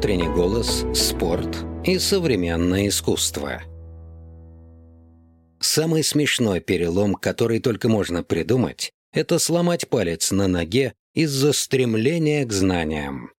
внутренний голос, спорт и современное искусство. Самый смешной перелом, который только можно придумать, это сломать палец на ноге из-за стремления к знаниям.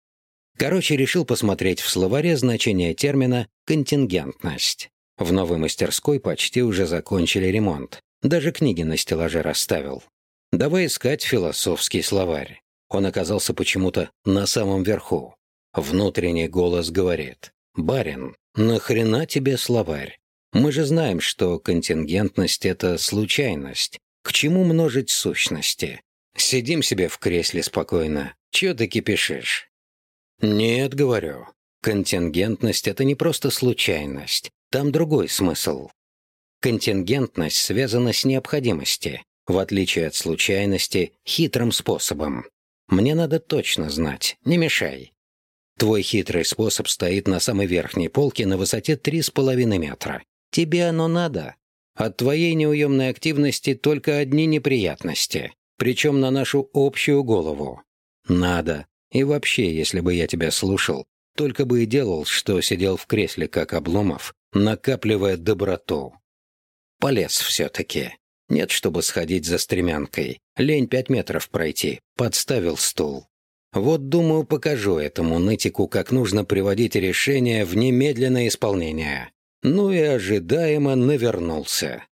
Короче, решил посмотреть в словаре значение термина «контингентность». В новой мастерской почти уже закончили ремонт. Даже книги на стеллаже расставил. Давай искать философский словарь. Он оказался почему-то на самом верху. Внутренний голос говорит. «Барин, нахрена тебе словарь? Мы же знаем, что контингентность — это случайность. К чему множить сущности? Сидим себе в кресле спокойно. Чё ты кипишишь?» «Нет, — говорю, — контингентность — это не просто случайность. Там другой смысл. Контингентность связана с необходимостью, в отличие от случайности, хитрым способом. Мне надо точно знать, не мешай. Твой хитрый способ стоит на самой верхней полке на высоте 3,5 метра. Тебе оно надо. От твоей неуемной активности только одни неприятности, причем на нашу общую голову. Надо. И вообще, если бы я тебя слушал, только бы и делал, что сидел в кресле, как Обломов, накапливая доброту. Полез все-таки. Нет, чтобы сходить за стремянкой. Лень пять метров пройти. Подставил стул. Вот, думаю, покажу этому нытику, как нужно приводить решение в немедленное исполнение. Ну и ожидаемо навернулся.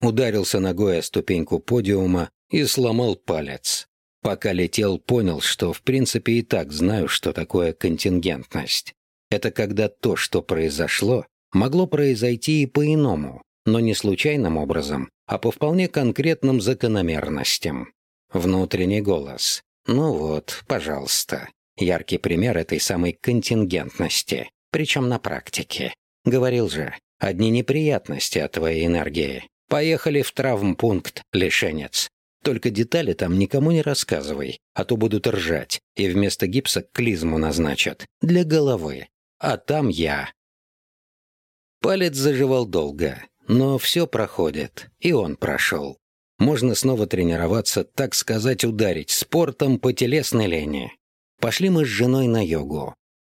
Ударился ногой о ступеньку подиума и сломал палец. Пока летел, понял, что в принципе и так знаю, что такое контингентность. Это когда то, что произошло, могло произойти и по-иному, но не случайным образом, а по вполне конкретным закономерностям. Внутренний голос. Ну вот, пожалуйста. Яркий пример этой самой контингентности, причем на практике. Говорил же, одни неприятности от твоей энергии. Поехали в травмпункт, лишенец. Только детали там никому не рассказывай, а то будут ржать, и вместо гипса клизму назначат. Для головы. А там я. Палец заживал долго, но все проходит, и он прошел. Можно снова тренироваться, так сказать, ударить спортом по телесной лени. Пошли мы с женой на йогу.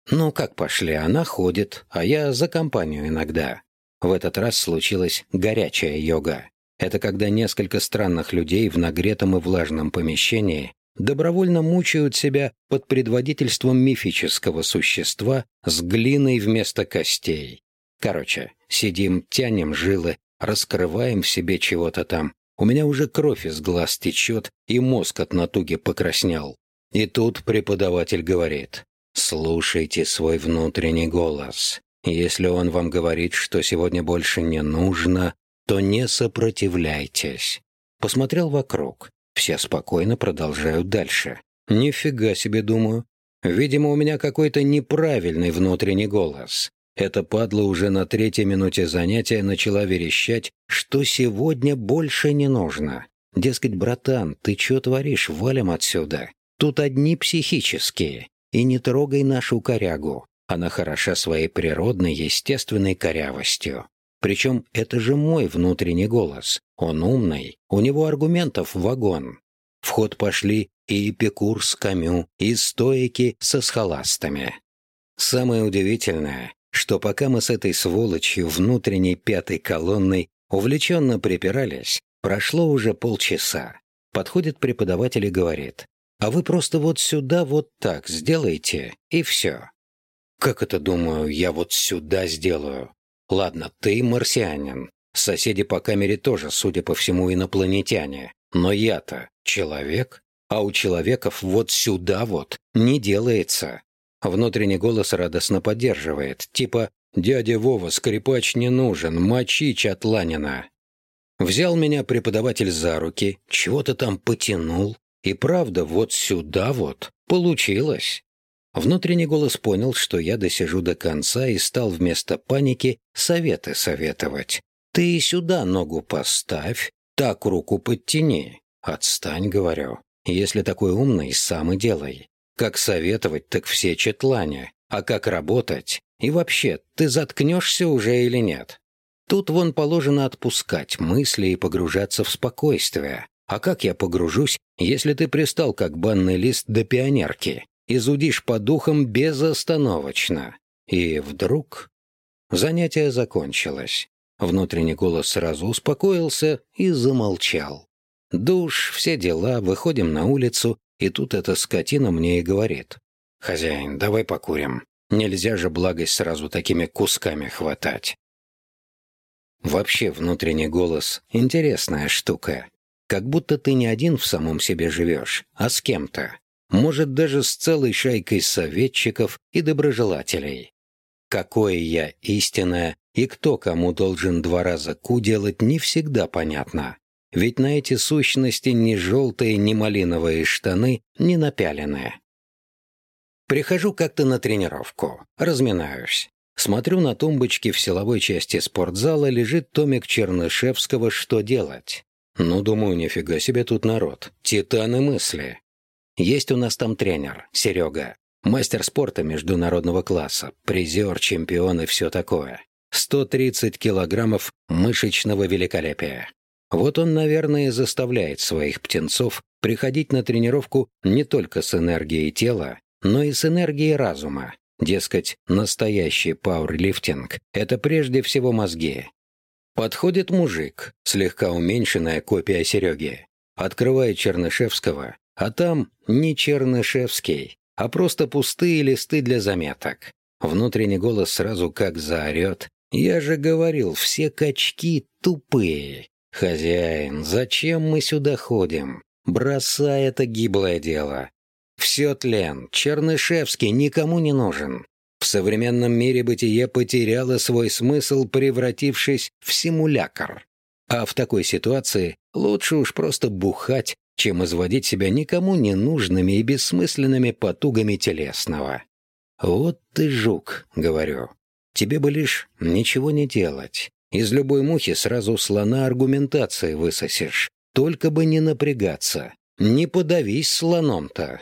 Ну, как пошли, она ходит, а я за компанию иногда. В этот раз случилась горячая йога. Это когда несколько странных людей в нагретом и влажном помещении добровольно мучают себя под предводительством мифического существа с глиной вместо костей. Короче, сидим, тянем жилы, раскрываем в себе чего-то там. У меня уже кровь из глаз течет, и мозг от натуги покраснел. И тут преподаватель говорит, слушайте свой внутренний голос. Если он вам говорит, что сегодня больше не нужно, то не сопротивляйтесь. Посмотрел вокруг. Все спокойно продолжают дальше. Нифига себе, думаю. Видимо, у меня какой-то неправильный внутренний голос. Эта падла уже на третьей минуте занятия начала верещать, что сегодня больше не нужно. Дескать, братан, ты что творишь, валим отсюда. Тут одни психические. И не трогай нашу корягу. Она хороша своей природной, естественной корявостью. Причем это же мой внутренний голос. Он умный, у него аргументов вагон. В ход пошли и Эпикур с Камю, и стоики со схоластами. Самое удивительное, что пока мы с этой сволочью внутренней пятой колонной увлеченно припирались, прошло уже полчаса. Подходит преподаватель и говорит, «А вы просто вот сюда вот так сделайте, и все». «Как это, думаю, я вот сюда сделаю?» «Ладно, ты марсианин. Соседи по камере тоже, судя по всему, инопланетяне. Но я-то человек, а у человеков вот сюда вот не делается. Внутренний голос радостно поддерживает, типа «Дядя Вова, скрипач не нужен, мочи Чатланина». Взял меня преподаватель за руки, чего-то там потянул, и правда, вот сюда вот получилось. Внутренний голос понял, что я досижу до конца и стал вместо паники советы советовать. «Ты сюда ногу поставь, так руку подтяни». «Отстань», — говорю. «Если такой умный, сам и делай. Как советовать, так все четлане. А как работать? И вообще, ты заткнешься уже или нет? Тут вон положено отпускать мысли и погружаться в спокойствие. А как я погружусь, если ты пристал как банный лист до пионерки? и зудишь по духам безостановочно. И вдруг занятие закончилось. Внутренний голос сразу успокоился и замолчал. Душ, все дела, выходим на улицу, и тут эта скотина мне и говорит. «Хозяин, давай покурим. Нельзя же благость сразу такими кусками хватать». Вообще внутренний голос — интересная штука. Как будто ты не один в самом себе живешь, а с кем-то. Может, даже с целой шайкой советчиков и доброжелателей. Какое я истинное и кто кому должен два раза ку делать, не всегда понятно. Ведь на эти сущности ни желтые, ни малиновые штаны не напялены. Прихожу как-то на тренировку, разминаюсь. Смотрю на тумбочке в силовой части спортзала лежит томик Чернышевского «Что делать?». Ну, думаю, нифига себе тут народ. Титаны мысли. Есть у нас там тренер, Серега. Мастер спорта международного класса, призер, чемпион и все такое. 130 килограммов мышечного великолепия. Вот он, наверное, заставляет своих птенцов приходить на тренировку не только с энергией тела, но и с энергией разума. Дескать, настоящий пауэрлифтинг – это прежде всего мозги. Подходит мужик, слегка уменьшенная копия Сереги. Открывает Чернышевского, а там не Чернышевский, а просто пустые листы для заметок. Внутренний голос сразу как заорет. «Я же говорил, все качки тупые. Хозяин, зачем мы сюда ходим? Бросай это гиблое дело. Все тлен, Чернышевский никому не нужен. В современном мире бытие потеряло свой смысл, превратившись в симулякр. А в такой ситуации лучше уж просто бухать, чем изводить себя никому не нужными и бессмысленными потугами телесного. «Вот ты жук», — говорю. «Тебе бы лишь ничего не делать. Из любой мухи сразу слона аргументации высосешь. Только бы не напрягаться. Не подавись слоном-то.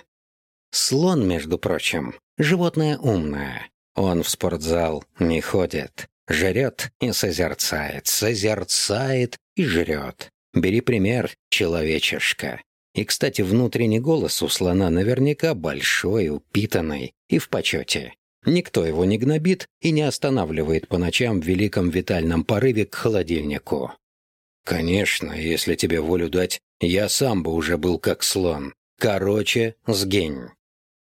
Слон, между прочим, животное умное. Он в спортзал не ходит. Жрет и созерцает, созерцает и жрет. Бери пример, человечешка. И, кстати, внутренний голос у слона наверняка большой, упитанный и в почете. Никто его не гнобит и не останавливает по ночам в великом витальном порыве к холодильнику. Конечно, если тебе волю дать, я сам бы уже был как слон. Короче, сгинь.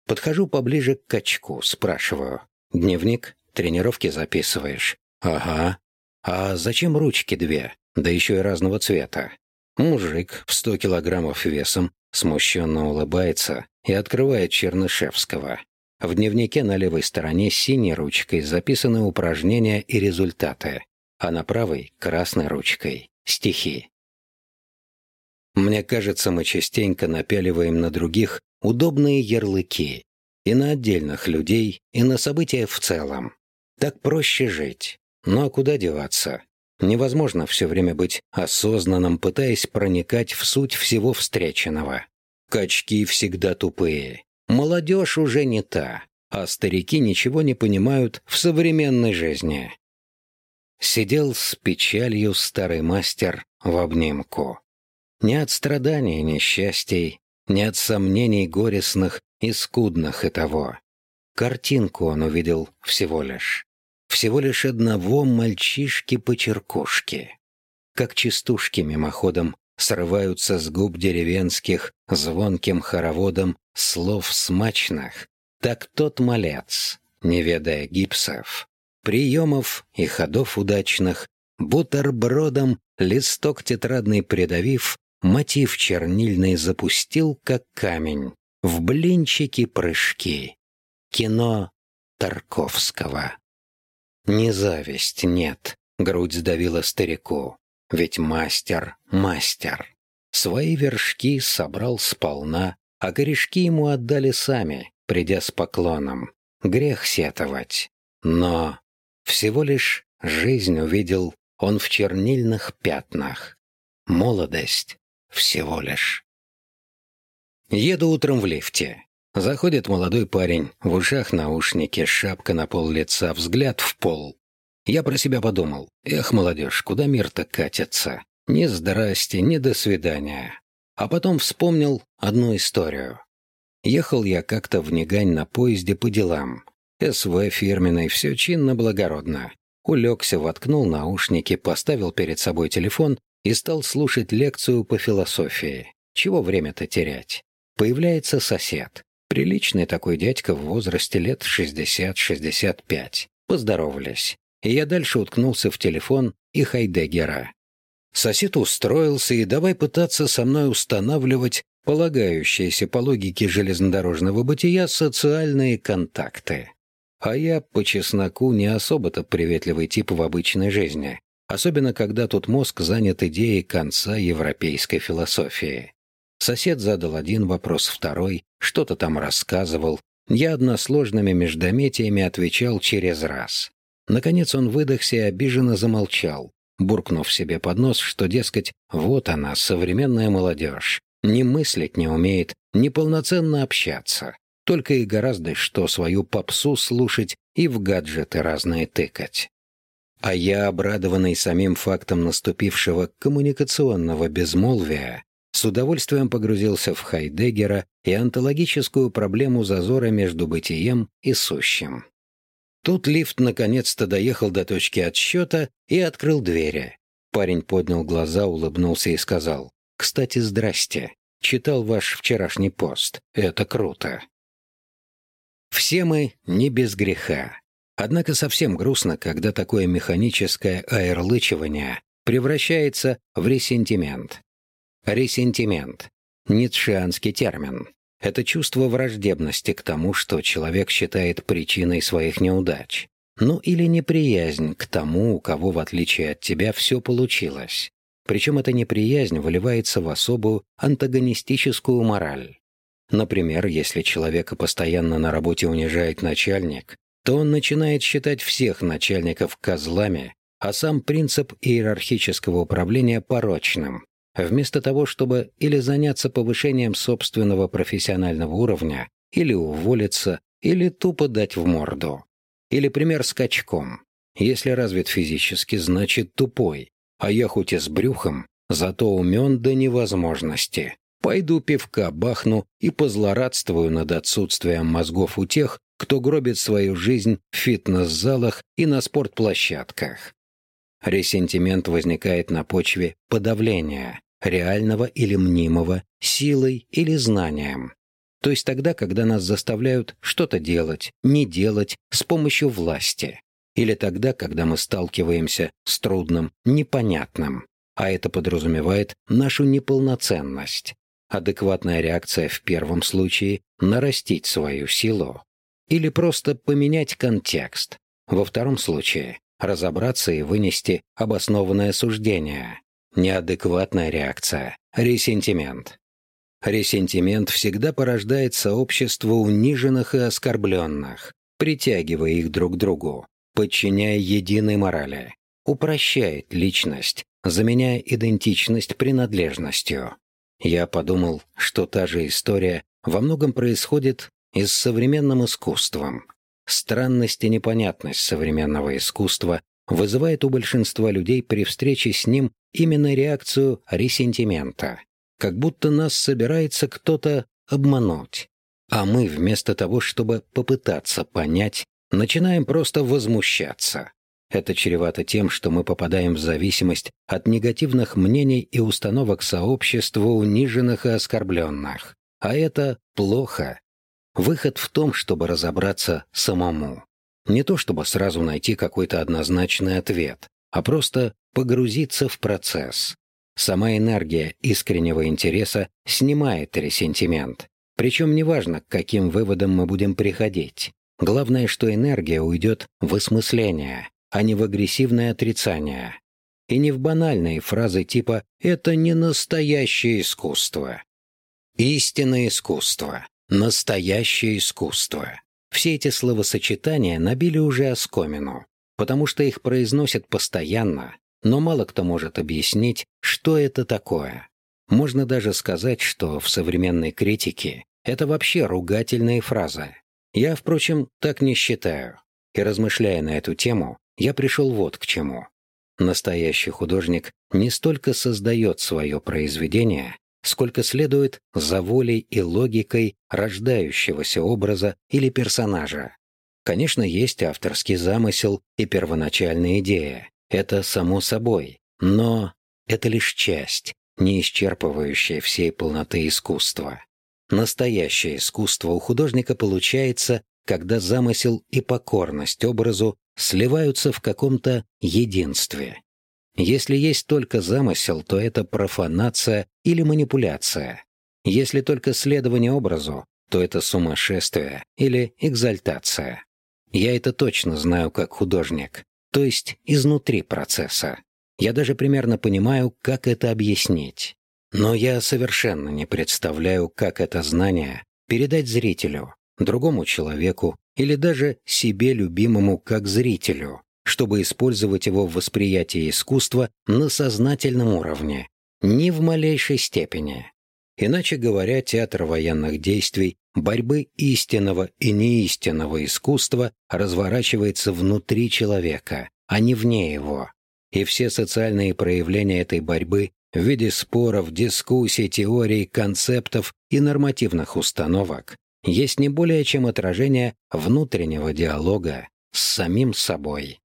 Подхожу поближе к качку, спрашиваю. «Дневник? Тренировки записываешь?» «Ага». «А зачем ручки две? Да еще и разного цвета?» Мужик в сто килограммов весом смущенно улыбается и открывает Чернышевского. В дневнике на левой стороне синей ручкой записаны упражнения и результаты, а на правой — красной ручкой — стихи. Мне кажется, мы частенько напяливаем на других удобные ярлыки. И на отдельных людей, и на события в целом. Так проще жить. Ну а куда деваться? Невозможно все время быть осознанным, пытаясь проникать в суть всего встреченного. Качки всегда тупые. Молодежь уже не та, а старики ничего не понимают в современной жизни. Сидел с печалью старый мастер в обнимку. Не от страданий несчастий, не от сомнений горестных и скудных и того. Картинку он увидел всего лишь. Всего лишь одного мальчишки-почеркушки. Как частушки мимоходом срываются с губ деревенских звонким хороводом слов смачных, так тот малец, не ведая гипсов, приемов и ходов удачных, бутербродом листок тетрадный придавив, мотив чернильный запустил, как камень, в блинчики прыжки. Кино Тарковского. Не зависть, нет, грудь сдавила старику. Ведь мастер — мастер. Свои вершки собрал сполна, а корешки ему отдали сами, придя с поклоном. Грех сетовать. Но всего лишь жизнь увидел он в чернильных пятнах. Молодость всего лишь. Еду утром в лифте. Заходит молодой парень, в ушах наушники, шапка на пол лица, взгляд в пол. Я про себя подумал. Эх, молодежь, куда мир-то катится? Ни здрасте, ни до свидания. А потом вспомнил одну историю. Ехал я как-то в Нигань на поезде по делам. СВ фирменный, все чинно-благородно. Улегся, воткнул наушники, поставил перед собой телефон и стал слушать лекцию по философии. Чего время-то терять? Появляется сосед. Приличный такой дядька в возрасте лет 60-65. Поздоровались. И я дальше уткнулся в телефон и Хайдегера. Сосед устроился и давай пытаться со мной устанавливать полагающиеся по логике железнодорожного бытия социальные контакты. А я, по чесноку, не особо-то приветливый тип в обычной жизни, особенно когда тут мозг занят идеей конца европейской философии. Сосед задал один вопрос, второй, что-то там рассказывал. Я односложными междометиями отвечал через раз. Наконец он выдохся и обиженно замолчал, буркнув себе под нос, что, дескать, вот она, современная молодежь, не мыслить не умеет, неполноценно общаться, только и гораздо что свою попсу слушать и в гаджеты разные тыкать. А я, обрадованный самим фактом наступившего коммуникационного безмолвия, с удовольствием погрузился в Хайдеггера и онтологическую проблему зазора между бытием и сущим. Тут лифт наконец-то доехал до точки отсчета и открыл двери. Парень поднял глаза, улыбнулся и сказал, «Кстати, здрасте. Читал ваш вчерашний пост. Это круто». Все мы не без греха. Однако совсем грустно, когда такое механическое аэрлычивание превращается в ресентимент. Ресентимент – ницшеанский термин. Это чувство враждебности к тому, что человек считает причиной своих неудач. Ну или неприязнь к тому, у кого, в отличие от тебя, все получилось. Причем эта неприязнь выливается в особую антагонистическую мораль. Например, если человека постоянно на работе унижает начальник, то он начинает считать всех начальников козлами, а сам принцип иерархического управления порочным, вместо того, чтобы или заняться повышением собственного профессионального уровня, или уволиться, или тупо дать в морду. Или пример с качком. Если развит физически, значит тупой, а я хоть и с брюхом, зато умен до невозможности. Пойду пивка бахну и позлорадствую над отсутствием мозгов у тех, кто гробит свою жизнь в фитнес-залах и на спортплощадках. Ресентимент возникает на почве подавления, реального или мнимого, силой или знанием. То есть тогда, когда нас заставляют что-то делать, не делать с помощью власти. Или тогда, когда мы сталкиваемся с трудным, непонятным. А это подразумевает нашу неполноценность. Адекватная реакция в первом случае – нарастить свою силу. Или просто поменять контекст. Во втором случае разобраться и вынести обоснованное суждение. Неадекватная реакция. Ресентимент. Ресентимент всегда порождает сообщество униженных и оскорбленных, притягивая их друг к другу, подчиняя единой морали, упрощает личность, заменяя идентичность принадлежностью. Я подумал, что та же история во многом происходит и с современным искусством, Странность и непонятность современного искусства вызывает у большинства людей при встрече с ним именно реакцию ресентимента, как будто нас собирается кто-то обмануть. А мы вместо того, чтобы попытаться понять, начинаем просто возмущаться. Это чревато тем, что мы попадаем в зависимость от негативных мнений и установок сообщества униженных и оскорбленных. А это плохо. Выход в том, чтобы разобраться самому. Не то чтобы сразу найти какой-то однозначный ответ, а просто погрузиться в процесс. Сама энергия искреннего интереса снимает ресентимент. Причем неважно, к каким выводам мы будем приходить. Главное, что энергия уйдет в осмысление, а не в агрессивное отрицание. И не в банальные фразы типа «это не настоящее искусство». Истинное искусство Настоящее искусство. Все эти словосочетания набили уже оскомину, потому что их произносят постоянно, но мало кто может объяснить, что это такое. Можно даже сказать, что в современной критике это вообще ругательные фразы. Я, впрочем, так не считаю. И размышляя на эту тему, я пришел вот к чему. Настоящий художник не столько создает свое произведение, сколько следует за волей и логикой рождающегося образа или персонажа. Конечно, есть авторский замысел и первоначальная идея. Это само собой. Но это лишь часть, не исчерпывающая всей полноты искусства. Настоящее искусство у художника получается, когда замысел и покорность образу сливаются в каком-то единстве. Если есть только замысел, то это профанация или манипуляция. Если только следование образу, то это сумасшествие или экзальтация. Я это точно знаю как художник, то есть изнутри процесса. Я даже примерно понимаю, как это объяснить. Но я совершенно не представляю, как это знание передать зрителю, другому человеку или даже себе любимому как зрителю, чтобы использовать его в восприятии искусства на сознательном уровне, ни в малейшей степени. Иначе говоря, театр военных действий, борьбы истинного и неистинного искусства разворачивается внутри человека, а не вне его. И все социальные проявления этой борьбы в виде споров, дискуссий, теорий, концептов и нормативных установок есть не более чем отражение внутреннего диалога с самим собой.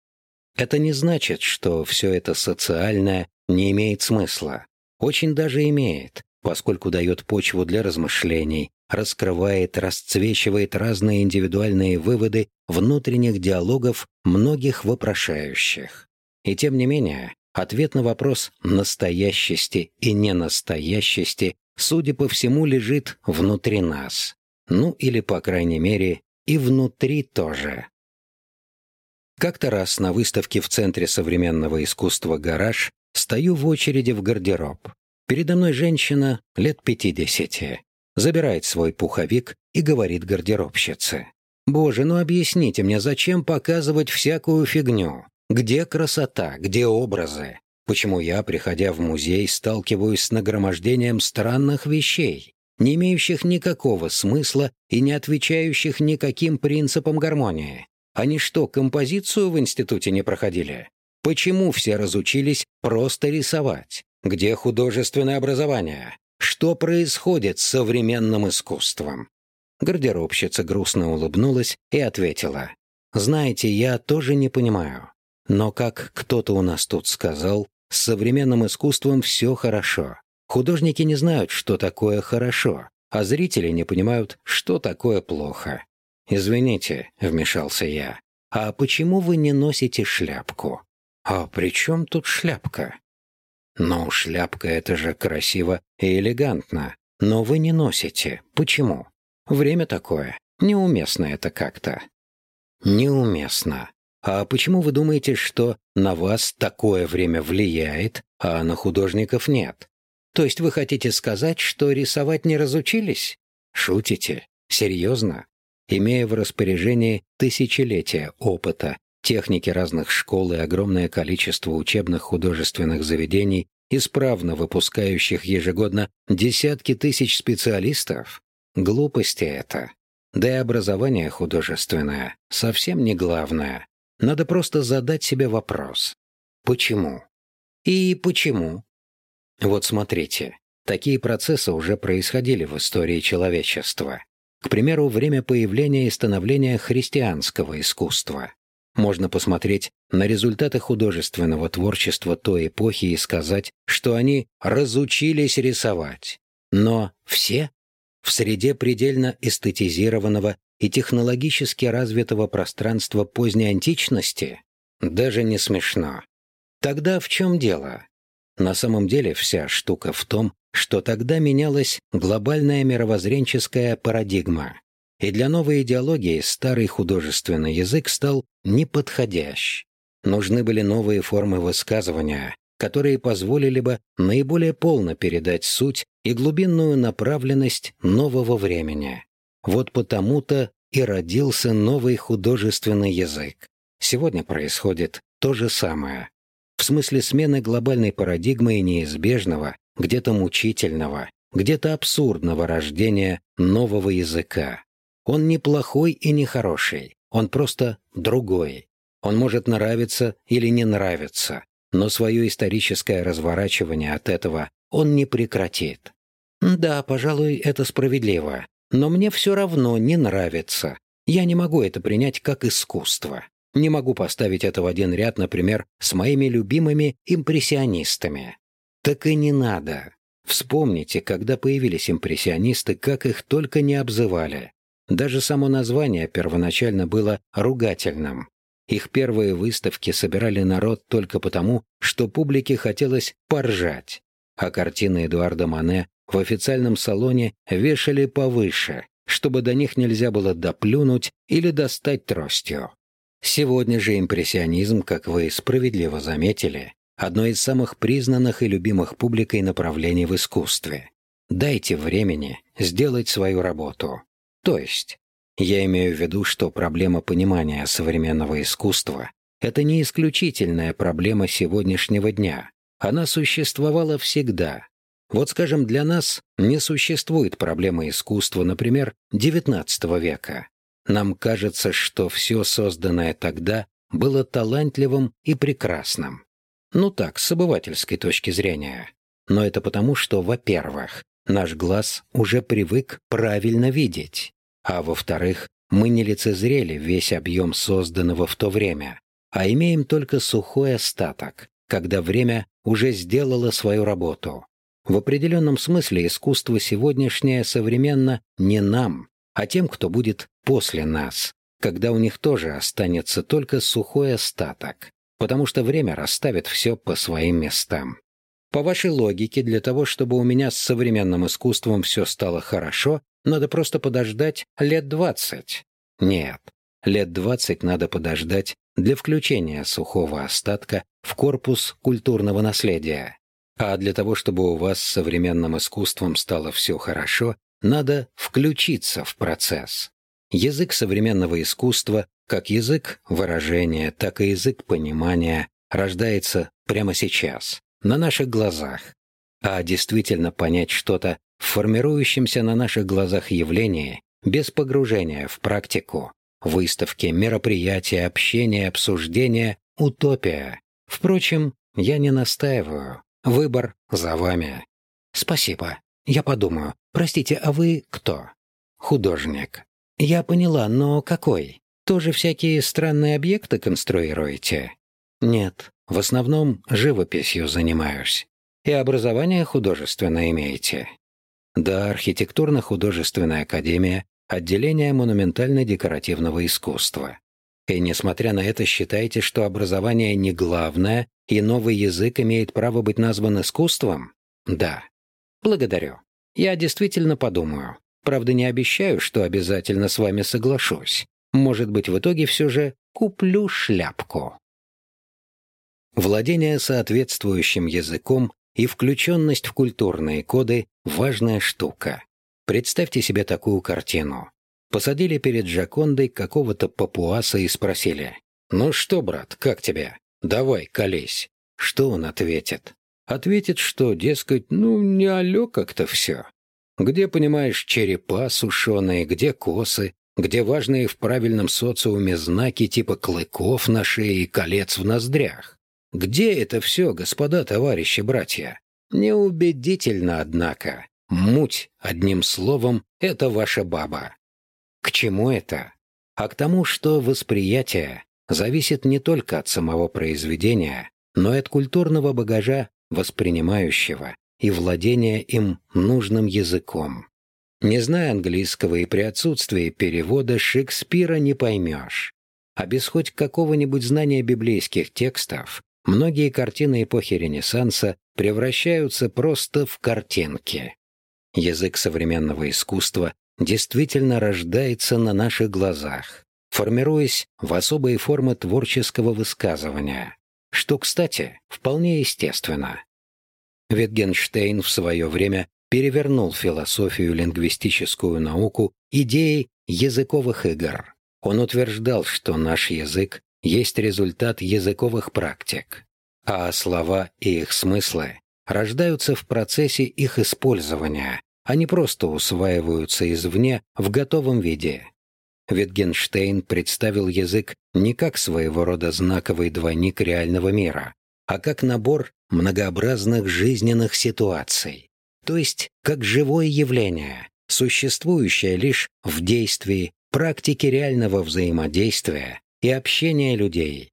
Это не значит, что все это социальное не имеет смысла. Очень даже имеет, поскольку дает почву для размышлений, раскрывает, расцвечивает разные индивидуальные выводы внутренних диалогов многих вопрошающих. И тем не менее, ответ на вопрос настоящести и ненастоящести, судя по всему, лежит внутри нас. Ну или, по крайней мере, и внутри тоже. Как-то раз на выставке в Центре современного искусства «Гараж» стою в очереди в гардероб. Передо мной женщина лет пятидесяти. Забирает свой пуховик и говорит гардеробщице. «Боже, ну объясните мне, зачем показывать всякую фигню? Где красота, где образы? Почему я, приходя в музей, сталкиваюсь с нагромождением странных вещей, не имеющих никакого смысла и не отвечающих никаким принципам гармонии? Они что, композицию в институте не проходили? Почему все разучились просто рисовать? Где художественное образование? Что происходит с современным искусством? Гардеробщица грустно улыбнулась и ответила. «Знаете, я тоже не понимаю. Но, как кто-то у нас тут сказал, с современным искусством все хорошо. Художники не знают, что такое хорошо, а зрители не понимают, что такое плохо. «Извините», — вмешался я, — «а почему вы не носите шляпку?» «А при чем тут шляпка?» «Ну, шляпка — это же красиво и элегантно, но вы не носите. Почему? Время такое. Неуместно это как-то». «Неуместно. А почему вы думаете, что на вас такое время влияет, а на художников нет? То есть вы хотите сказать, что рисовать не разучились? Шутите? Серьезно? Имея в распоряжении тысячелетия опыта, техники разных школ и огромное количество учебных художественных заведений, исправно выпускающих ежегодно десятки тысяч специалистов, глупости это. Да и образование художественное совсем не главное. Надо просто задать себе вопрос. Почему? И почему? Вот смотрите, такие процессы уже происходили в истории человечества. К примеру, время появления и становления христианского искусства. Можно посмотреть на результаты художественного творчества той эпохи и сказать, что они разучились рисовать. Но все? В среде предельно эстетизированного и технологически развитого пространства поздней античности? Даже не смешно. Тогда в чем дело? На самом деле вся штука в том, что тогда менялась глобальная мировоззренческая парадигма, и для новой идеологии старый художественный язык стал неподходящ. Нужны были новые формы высказывания, которые позволили бы наиболее полно передать суть и глубинную направленность нового времени. Вот потому-то и родился новый художественный язык. Сегодня происходит то же самое. В смысле смены глобальной парадигмы и неизбежного, где-то мучительного, где-то абсурдного рождения нового языка. Он не плохой и не хороший, он просто другой. Он может нравиться или не нравиться, но свое историческое разворачивание от этого он не прекратит. Да, пожалуй, это справедливо. Но мне все равно не нравится. Я не могу это принять как искусство. Не могу поставить это в один ряд, например, с моими любимыми импрессионистами. Так и не надо. Вспомните, когда появились импрессионисты, как их только не обзывали. Даже само название первоначально было ругательным. Их первые выставки собирали народ только потому, что публике хотелось поржать, а картины Эдуарда Мане в официальном салоне вешали повыше, чтобы до них нельзя было доплюнуть или достать тростью. Сегодня же импрессионизм, как вы справедливо заметили, одно из самых признанных и любимых публикой направлений в искусстве. Дайте времени сделать свою работу. То есть, я имею в виду, что проблема понимания современного искусства — это не исключительная проблема сегодняшнего дня. Она существовала всегда. Вот, скажем, для нас не существует проблемы искусства, например, XIX века. Нам кажется, что все созданное тогда было талантливым и прекрасным. Ну так, с обывательской точки зрения. Но это потому, что, во-первых, наш глаз уже привык правильно видеть, а во-вторых, мы не лицезрели весь объем созданного в то время, а имеем только сухой остаток, когда время уже сделало свою работу. В определенном смысле искусство сегодняшнее современно не нам, а тем, кто будет после нас, когда у них тоже останется только сухой остаток, потому что время расставит все по своим местам. По вашей логике, для того, чтобы у меня с современным искусством все стало хорошо, надо просто подождать лет двадцать. Нет, лет двадцать надо подождать для включения сухого остатка в корпус культурного наследия. А для того, чтобы у вас с современным искусством стало все хорошо, надо включиться в процесс. Язык современного искусства, как язык выражения, так и язык понимания, рождается прямо сейчас, на наших глазах. А действительно понять что-то в формирующемся на наших глазах явлении без погружения в практику, выставки, мероприятия, общения, обсуждения, утопия. Впрочем, я не настаиваю. Выбор за вами. Спасибо. Я подумаю. Простите, а вы кто? Художник. Я поняла, но какой? Тоже всякие странные объекты конструируете? Нет, в основном живописью занимаюсь. И образование художественное имеете? Да, архитектурно-художественная академия, отделение монументально-декоративного искусства. И несмотря на это, считаете, что образование не главное, и новый язык имеет право быть назван искусством? Да. Благодарю. Я действительно подумаю. Правда, не обещаю, что обязательно с вами соглашусь. Может быть, в итоге все же куплю шляпку. Владение соответствующим языком и включенность в культурные коды – важная штука. Представьте себе такую картину. Посадили перед Джакондой какого-то папуаса и спросили, «Ну что, брат, как тебе? Давай, колись». Что он ответит? Ответит, что, дескать, ну, не алё как-то все. Где, понимаешь, черепа сушеные, где косы, где важные в правильном социуме знаки типа клыков на шее и колец в ноздрях. Где это все, господа товарищи братья? Неубедительно, однако. Муть, одним словом, это ваша баба. К чему это? А к тому, что восприятие зависит не только от самого произведения, но и от культурного багажа воспринимающего и владения им нужным языком. Не зная английского и при отсутствии перевода Шекспира не поймешь. А без хоть какого-нибудь знания библейских текстов многие картины эпохи Ренессанса превращаются просто в картинки. Язык современного искусства действительно рождается на наших глазах, формируясь в особые формы творческого высказывания, что, кстати, вполне естественно. Витгенштейн в свое время перевернул философию лингвистическую науку идеей языковых игр. Он утверждал, что наш язык есть результат языковых практик, а слова и их смыслы рождаются в процессе их использования, а не просто усваиваются извне в готовом виде. Витгенштейн представил язык не как своего рода знаковый двойник реального мира, а как набор многообразных жизненных ситуаций. то есть как живое явление, существующее лишь в действии, практике реального взаимодействия и общения людей.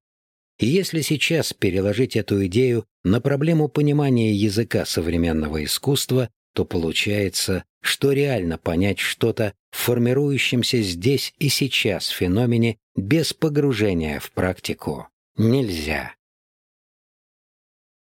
И если сейчас переложить эту идею на проблему понимания языка современного искусства, то получается, что реально понять что-то в формирующемся здесь и сейчас феномене без погружения в практику нельзя.